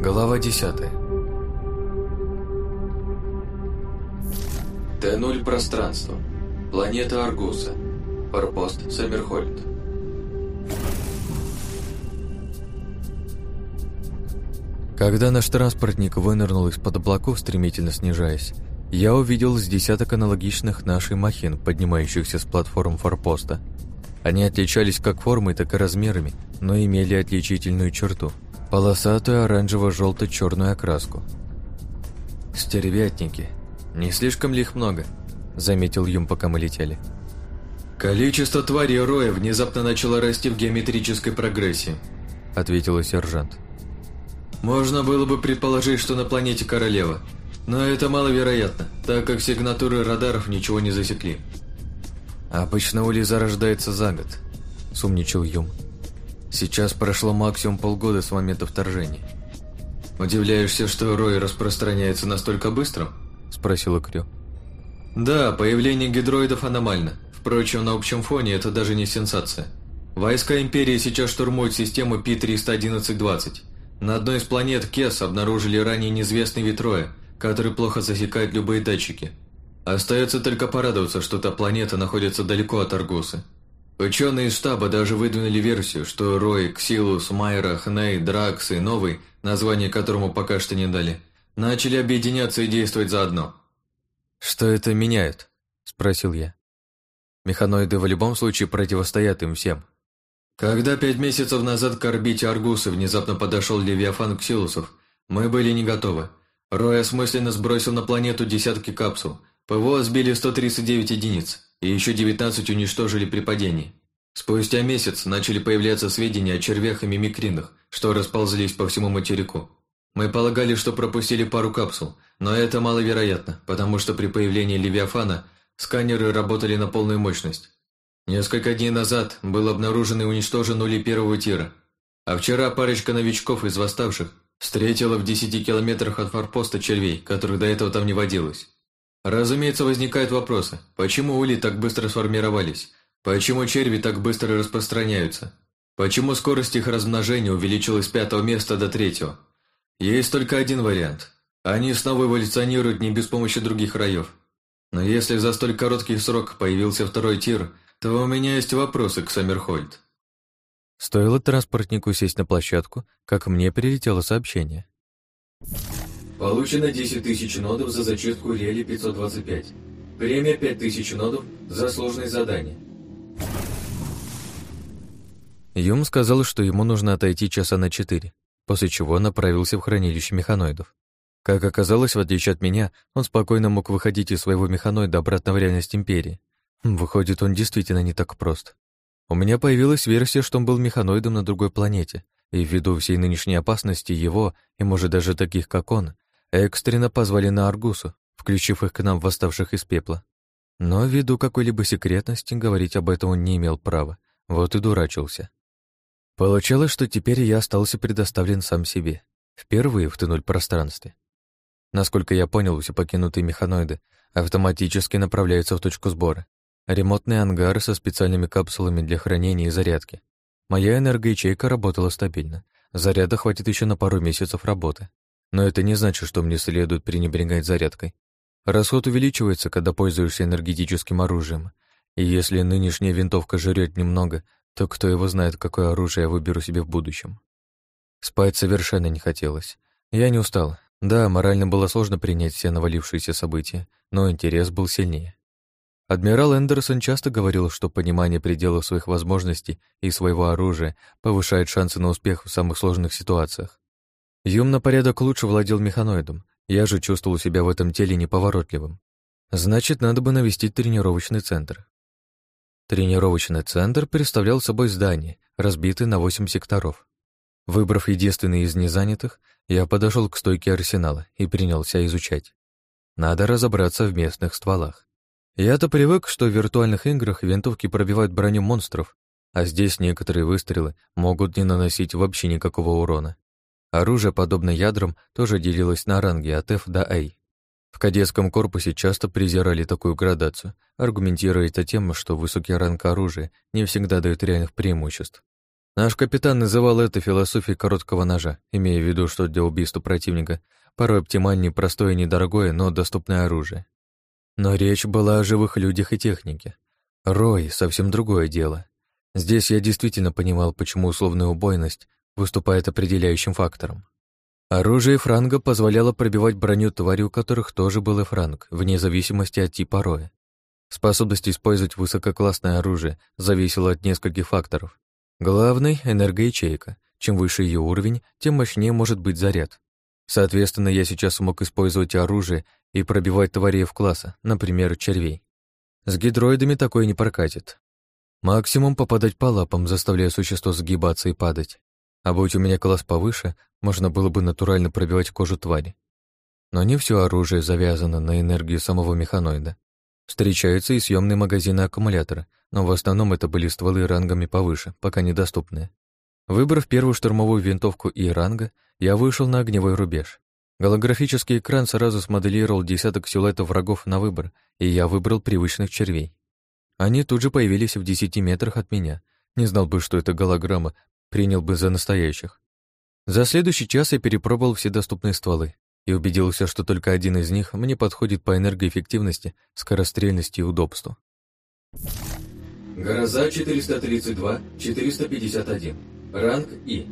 Глава 10 Т-0 пространство. Планета Аргуса. Форпост Саммерхольд. Когда наш транспортник вынырнул из-под облаков, стремительно снижаясь, я увидел с десяток аналогичных нашей махин, поднимающихся с платформ форпоста. Они отличались как формой, так и размерами, но имели отличительную черту – полосатую оранжево-желто-черную окраску. «Стервятники. Не слишком ли их много?» – заметил Юм, пока мы летели. «Количество тварей роя внезапно начало расти в геометрической прогрессии», – ответил сержант. «Можно было бы предположить, что на планете Королева, но это маловероятно, так как сигнатуры радаров ничего не засекли». «Обычно улей зарождается за год», – сумничал Юм. «Сейчас прошло максимум полгода с момента вторжения». «Удивляешься, что Рой распространяется настолько быстро?» – спросил Крю. «Да, появление гидроидов аномально. Впрочем, на общем фоне это даже не сенсация. Войска Империи сейчас штурмуют систему Пи-311-20. На одной из планет Кес обнаружили ранее неизвестный витроя, который плохо засекает любые датчики. Остается только порадоваться, что та планета находится далеко от Аргуса. Ученые из штаба даже выдвинули версию, что Рой, Ксилус, Майра, Хней, Дракс и Новый, название которому пока что не дали, начали объединяться и действовать заодно. «Что это меняет?» – спросил я. Механоиды в любом случае противостоят им всем. Когда пять месяцев назад к орбите Аргуса внезапно подошел Левиафан Ксилусов, мы были не готовы. Рой осмысленно сбросил на планету десятки капсул, ПВО сбили 139 единиц, и еще 19 уничтожили при падении. Спустя месяц начали появляться сведения о червях и мимикринах, что расползлись по всему материку. Мы полагали, что пропустили пару капсул, но это маловероятно, потому что при появлении Левиафана сканеры работали на полную мощность. Несколько дней назад был обнаружен и уничтожен улей первого тира, а вчера парочка новичков из восставших встретила в 10 километрах от форпоста червей, которых до этого там не водилось. Разумеется, возникают вопросы. Почему ули так быстро сформировались? Почему черви так быстро распространяются? Почему скорость их размножения увеличилась с пятого места до третьего? Есть только один вариант. Они снова эволюционируют не без помощи других раев. Но если за столь короткий срок появился второй тир, то у меня есть вопросы к Саммерхольд. Стоило транспортнику сесть на площадку, как мне прилетело сообщение. Получено 10 тысяч нодов за зачистку рели 525. Премия 5 тысяч нодов за сложные задания. Юм сказал, что ему нужно отойти часа на четыре, после чего направился в хранилище механоидов. Как оказалось, в отличие от меня, он спокойно мог выходить из своего механоида обратно в реальность Империи. Выходит, он действительно не так прост. У меня появилась версия, что он был механоидом на другой планете, и ввиду всей нынешней опасности его, и, может, даже таких, как он, экстренно позвали на Аргусу, включив их к нам восставших из пепла. Но ввиду какой-либо секретности говорить об этом он не имел права, вот и дурачился. Получалось, что теперь я остался предоставлен сам себе, впервые в Т-0 пространстве. Насколько я понял, все покинутые механоиды автоматически направляются в точку сбора. Ремонтные ангары со специальными капсулами для хранения и зарядки. Моя энергоячейка работала стабильно. Заряда хватит еще на пару месяцев работы. Но это не значит, что мне следует пренебрегать зарядкой. Расход увеличивается, когда пользуешься энергетическим оружием. И если нынешняя винтовка жрет немного, то кто его знает, какое оружие я выберу себе в будущем. Спать совершенно не хотелось. Я не устал. Да, морально было сложно принять все навалившиеся события, но интерес был сильнее. Адмирал Эндерсон часто говорил, что понимание пределов своих возможностей и своего оружия повышает шансы на успех в самых сложных ситуациях. Юм на порядок лучше владел механоидом, я же чувствовал себя в этом теле неповоротливым. Значит, надо бы навестить тренировочный центр. Тренировочный центр представлял собой здание, разбитое на восемь секторов. Выбрав единственный из незанятых, я подошел к стойке арсенала и принялся изучать. Надо разобраться в местных стволах. Я-то привык, что в виртуальных играх винтовки пробивают броню монстров, а здесь некоторые выстрелы могут не наносить вообще никакого урона. Оружие, подобно ядрам, тоже делилось на ранги от F до A. В кадетском корпусе часто презирали такую градацию, аргументируя это тем, что высокий ранг оружия не всегда дает реальных преимуществ. Наш капитан называл это философией короткого ножа, имея в виду, что для убийства противника порой оптимальнее простое и недорогое, но доступное оружие. Но речь была о живых людях и технике. Рой — совсем другое дело. Здесь я действительно понимал, почему условная убойность выступает определяющим фактором. Оружие франга позволяло пробивать броню твари, у которых тоже был и франг, вне зависимости от типа роя. Способность использовать высококлассное оружие зависела от нескольких факторов, Главный — энергоячейка. Чем выше ее уровень, тем мощнее может быть заряд. Соответственно, я сейчас мог использовать оружие и пробивать тварей в класса, например, червей. С гидроидами такое не прокатит. Максимум попадать по лапам, заставляя существо сгибаться и падать. А будь у меня класс повыше, можно было бы натурально пробивать кожу твари. Но не все оружие завязано на энергию самого механоида. Встречаются и съемные магазины аккумулятора, но в основном это были стволы рангами повыше, пока недоступные. Выбрав первую штурмовую винтовку и ранга, я вышел на огневой рубеж. Голографический экран сразу смоделировал десяток силуэтов врагов на выбор, и я выбрал привычных червей. Они тут же появились в десяти метрах от меня. Не знал бы, что это голограмма, принял бы за настоящих. За следующий час я перепробовал все доступные стволы и убедился, что только один из них мне подходит по энергоэффективности, скорострельности и удобству. Гроза 432, 451. Ранг И.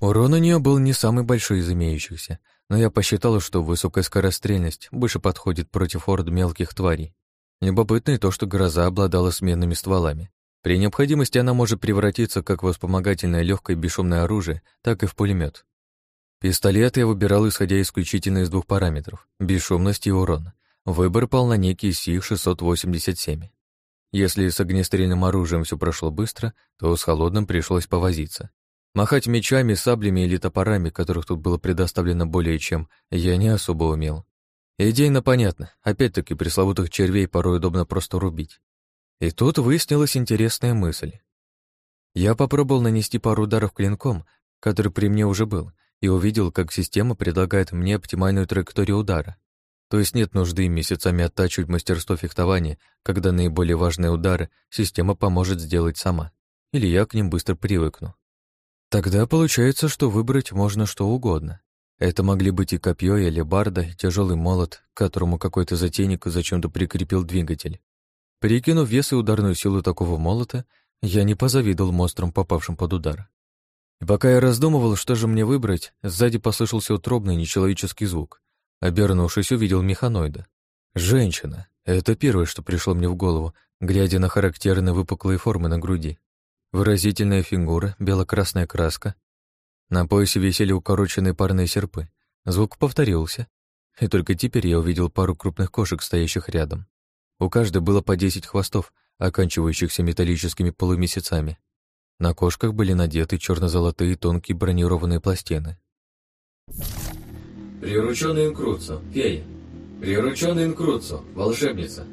Урон у нее был не самый большой из имеющихся, но я посчитал, что высокая скорострельность больше подходит против орд мелких тварей. Любопытно и то, что гроза обладала сменными стволами. При необходимости она может превратиться как в вспомогательное легкое бесшумное оружие, так и в пулемет. Пистолет я выбирал исходя исключительно из двух параметров — бесшумность и урон. Выбор пал на некий Си-687. Если с огнестрельным оружием все прошло быстро, то с холодным пришлось повозиться. Махать мечами, саблями или топорами, которых тут было предоставлено более чем, я не особо умел. Идейно понятно, опять-таки пресловутых червей порой удобно просто рубить. И тут выяснилась интересная мысль. Я попробовал нанести пару ударов клинком, который при мне уже был, и увидел, как система предлагает мне оптимальную траекторию удара. То есть нет нужды месяцами оттачивать мастерство фехтования, когда наиболее важные удары система поможет сделать сама. Или я к ним быстро привыкну. Тогда получается, что выбрать можно что угодно. Это могли быть и копье, и алебарда, и тяжелый молот, к которому какой-то затейник зачем-то прикрепил двигатель. Перекинув вес и ударную силу такого молота, я не позавидовал монстрам, попавшим под удар. И пока я раздумывал, что же мне выбрать, сзади послышался утробный нечеловеческий звук. Обернувшись, увидел механоида. Женщина. Это первое, что пришло мне в голову, глядя на характерные выпуклые формы на груди. Выразительная фигура, бело-красная краска. На поясе висели укороченные парные серпы. Звук повторился. И только теперь я увидел пару крупных кошек, стоящих рядом. У каждой было по десять хвостов, оканчивающихся металлическими полумесяцами. На кошках были надеты черно-золотые тонкие бронированные пластины. Прирученный инкруцо, фея. Прирученный инкруцо, волшебница.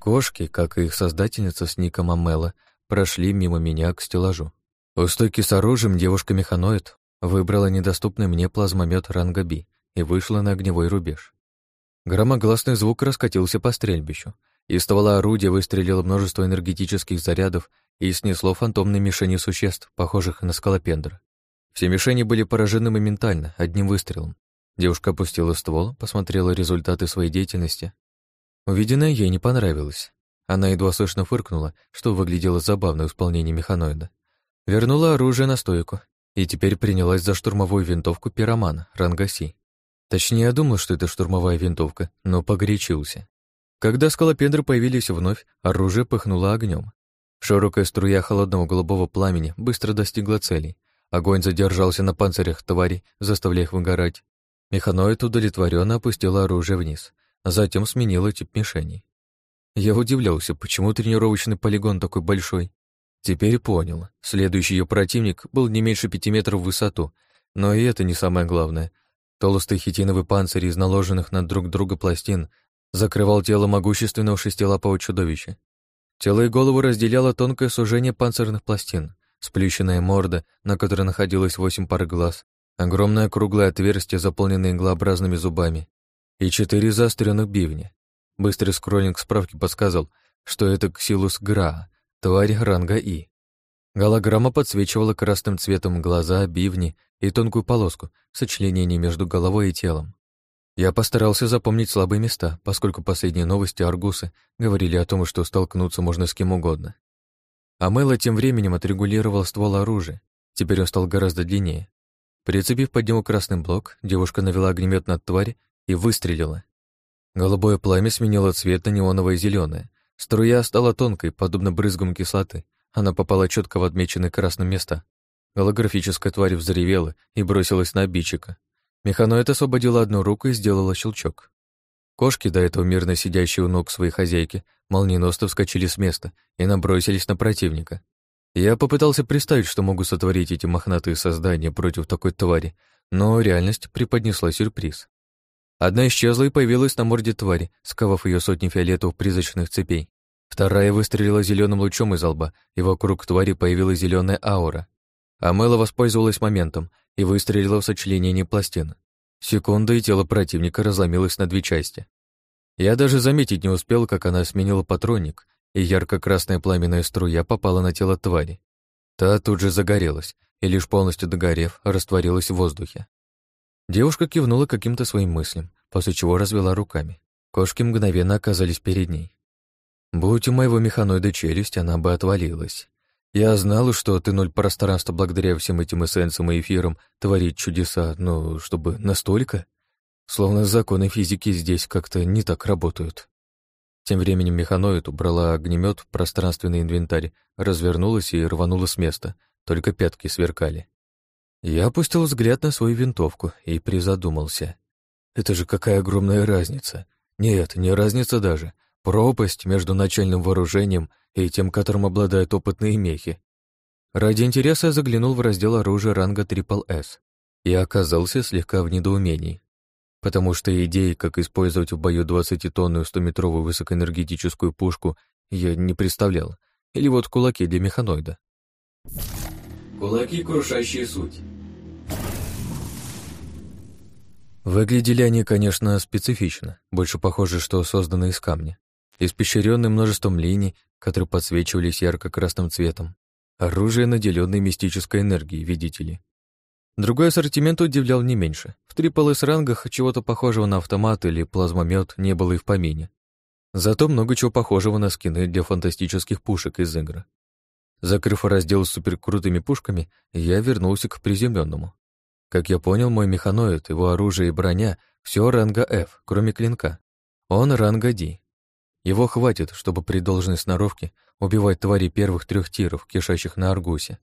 Кошки, как и их создательница с ником Амела, прошли мимо меня к стеллажу. У стойки с оружием девушка-механоид выбрала недоступный мне плазмомет ранга Би и вышла на огневой рубеж. Громогласный звук раскатился по стрельбищу. Из ствола орудия выстрелило множество энергетических зарядов и снесло фантомные мишени существ, похожих на скалопендр. Все мишени были поражены моментально, одним выстрелом. Девушка опустила ствол, посмотрела результаты своей деятельности. Увиденное ей не понравилось. Она едва слышно фыркнула, что выглядело забавно в исполнении механоида. Вернула оружие на стойку и теперь принялась за штурмовую винтовку пиромана, рангаси. Точнее, я думал, что это штурмовая винтовка, но погорячился. Когда скалопендры появились вновь, оружие пыхнуло огнем. Широкая струя холодного голубого пламени быстро достигла целей. Огонь задержался на панцирях тварей, заставляя их выгорать. Механоид удовлетворенно опустил оружие вниз, а затем сменила тип мишеней. Я удивлялся, почему тренировочный полигон такой большой. Теперь понял. Следующий ее противник был не меньше пяти метров в высоту, но и это не самое главное. Толстый хитиновый панцирь из наложенных на друг друга пластин закрывал тело могущественного шестилапого чудовища. Тело и голову разделяло тонкое сужение панцирных пластин, сплющенная морда, на которой находилось восемь пар глаз, огромное круглое отверстие, заполненное иглообразными зубами, и четыре заостренных бивня. Быстрый скроллинг справки подсказал, что это Ксилус Гра, тварь ранга И. Голограмма подсвечивала красным цветом глаза, бивни и тонкую полоску, сочленение между головой и телом. Я постарался запомнить слабые места, поскольку последние новости Аргусы говорили о том, что столкнуться можно с кем угодно. А Мэла тем временем отрегулировал ствол оружия. Теперь он стал гораздо длиннее. Прицепив под него красный блок, девушка навела огнемет над тварь и выстрелила. Голубое пламя сменило цвет на неоновое зеленое. Струя стала тонкой, подобно брызгам кислоты. Она попала четко в отмеченные красным места. Голографическая тварь взревела и бросилась на обидчика. Механоид освободила одну руку и сделала щелчок. Кошки, до этого мирно сидящие у ног своей хозяйки, молниеносно вскочили с места и набросились на противника. Я попытался представить, что могут сотворить эти мохнатые создания против такой твари, но реальность преподнесла сюрприз. Одна исчезла и появилась на морде твари, сковав ее сотни фиолетовых призрачных цепей. Вторая выстрелила зеленым лучом из лба, и вокруг твари появилась зеленая аура. Амела воспользовалась моментом и выстрелила в сочленение пластин. Секунда, и тело противника разломилось на две части. Я даже заметить не успел, как она сменила патронник, и ярко-красная пламенная струя попала на тело твари. Та тут же загорелась, и лишь полностью догорев, растворилась в воздухе. Девушка кивнула каким-то своим мыслям, после чего развела руками. Кошки мгновенно оказались перед ней. Будь у моего механоида челюсть, она бы отвалилась. Я знал, что ты ноль пространства благодаря всем этим эссенциям и эфирам творит чудеса, но чтобы настолько? Словно законы физики здесь как-то не так работают. Тем временем механоид убрала огнемет в пространственный инвентарь, развернулась и рванула с места, только пятки сверкали. Я опустил взгляд на свою винтовку и призадумался. Это же какая огромная разница. Нет, не разница даже. Пропасть между начальным вооружением и тем, которым обладают опытные мехи. Ради интереса я заглянул в раздел оружия ранга S и оказался слегка в недоумении, потому что идеи, как использовать в бою 20-тонную 100-метровую высокоэнергетическую пушку, я не представлял. Или вот кулаки для механоида. Кулаки, крушащие суть. Выглядели они, конечно, специфично, больше похоже, что созданы из камня испещренный множеством линий, которые подсвечивались ярко-красным цветом. Оружие, наделенное мистической энергией, видите ли. Другой ассортимент удивлял не меньше. В трипл с рангах чего-то похожего на автомат или плазмомет не было и в помине. Зато много чего похожего на скины для фантастических пушек из игры. Закрыв раздел с суперкрутыми пушками, я вернулся к приземленному. Как я понял, мой механоид, его оружие и броня — все ранга F, кроме клинка. Он ранга D, его хватит, чтобы при должной сноровке убивать твари первых трех тиров, кишащих на Аргусе.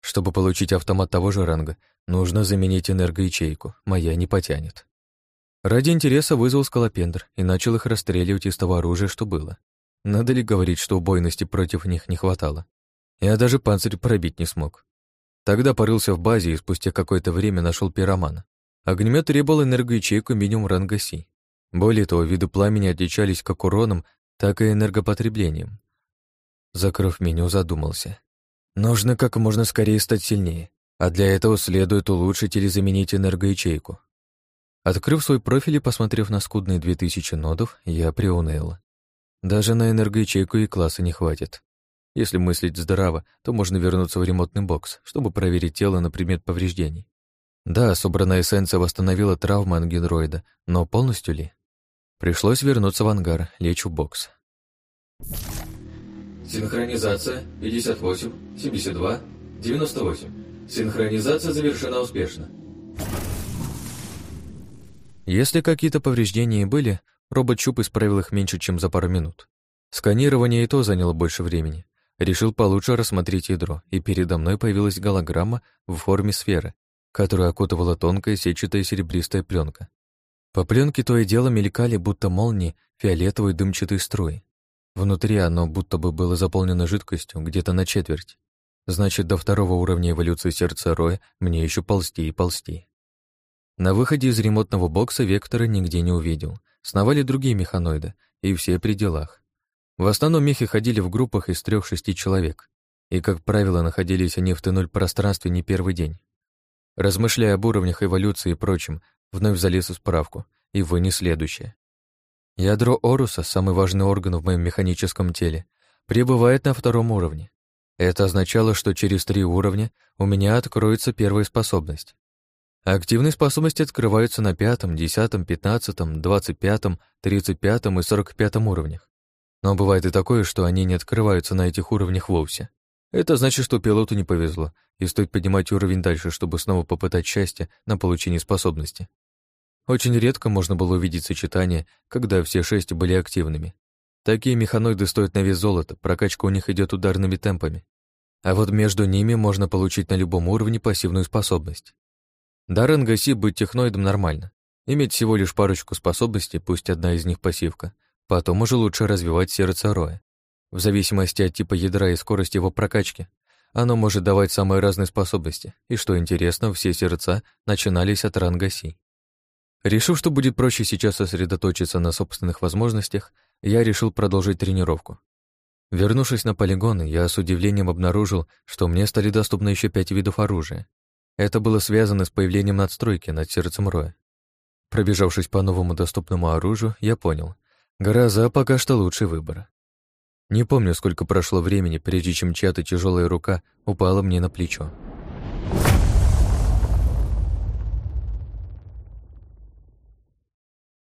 Чтобы получить автомат того же ранга, нужно заменить энергоячейку, моя не потянет. Ради интереса вызвал скалопендр и начал их расстреливать из того оружия, что было. Надо ли говорить, что убойности против них не хватало? Я даже панцирь пробить не смог. Тогда порылся в базе и спустя какое-то время нашел пиромана. Огнемет требовал энергоячейку минимум ранга Си. Более того, виды пламени отличались как уроном, так и энергопотреблением. Закрыв меню, задумался. Нужно как можно скорее стать сильнее, а для этого следует улучшить или заменить энергоячейку. Открыв свой профиль и посмотрев на скудные 2000 нодов, я приуныл. Даже на энергоячейку и класса не хватит. Если мыслить здраво, то можно вернуться в ремонтный бокс, чтобы проверить тело на предмет повреждений. Да, собранная эссенция восстановила травмы ангендроида, но полностью ли? Пришлось вернуться в ангар, лечь в бокс. Синхронизация 58, 72, 98. Синхронизация завершена успешно. Если какие-то повреждения и были, робот Чуп исправил их меньше, чем за пару минут. Сканирование и то заняло больше времени. Решил получше рассмотреть ядро, и передо мной появилась голограмма в форме сферы, которую окутывала тонкая сетчатая серебристая пленка. По пленке то и дело мелькали, будто молнии, фиолетовые дымчатые струи. Внутри оно будто бы было заполнено жидкостью, где-то на четверть. Значит, до второго уровня эволюции сердца Роя мне еще ползти и ползти. На выходе из ремонтного бокса Вектора нигде не увидел. Сновали другие механоиды, и все при делах. В основном мехи ходили в группах из трех-шести человек, и, как правило, находились они в Т-0 пространстве не первый день. Размышляя об уровнях эволюции и прочем, вновь залез в справку и вынес следующее. Ядро Оруса, самый важный орган в моем механическом теле, пребывает на втором уровне. Это означало, что через три уровня у меня откроется первая способность. Активные способности открываются на пятом, десятом, пятнадцатом, двадцать пятом, тридцать пятом и сорок пятом уровнях. Но бывает и такое, что они не открываются на этих уровнях вовсе. Это значит, что пилоту не повезло, и стоит поднимать уровень дальше, чтобы снова попытать счастье на получение способности. Очень редко можно было увидеть сочетание, когда все шесть были активными. Такие механоиды стоят на вес золота, прокачка у них идет ударными темпами. А вот между ними можно получить на любом уровне пассивную способность. Даррен Гаси быть техноидом нормально. Иметь всего лишь парочку способностей, пусть одна из них пассивка. Потом уже лучше развивать сердце Роя. В зависимости от типа ядра и скорости его прокачки, оно может давать самые разные способности, и, что интересно, все сердца начинались от ранга Си. Решив, что будет проще сейчас сосредоточиться на собственных возможностях, я решил продолжить тренировку. Вернувшись на полигон, я с удивлением обнаружил, что мне стали доступны еще пять видов оружия. Это было связано с появлением надстройки над сердцем Роя. Пробежавшись по новому доступному оружию, я понял, гроза пока что лучший выбор. Не помню, сколько прошло времени, прежде чем чья-то тяжелая рука упала мне на плечо.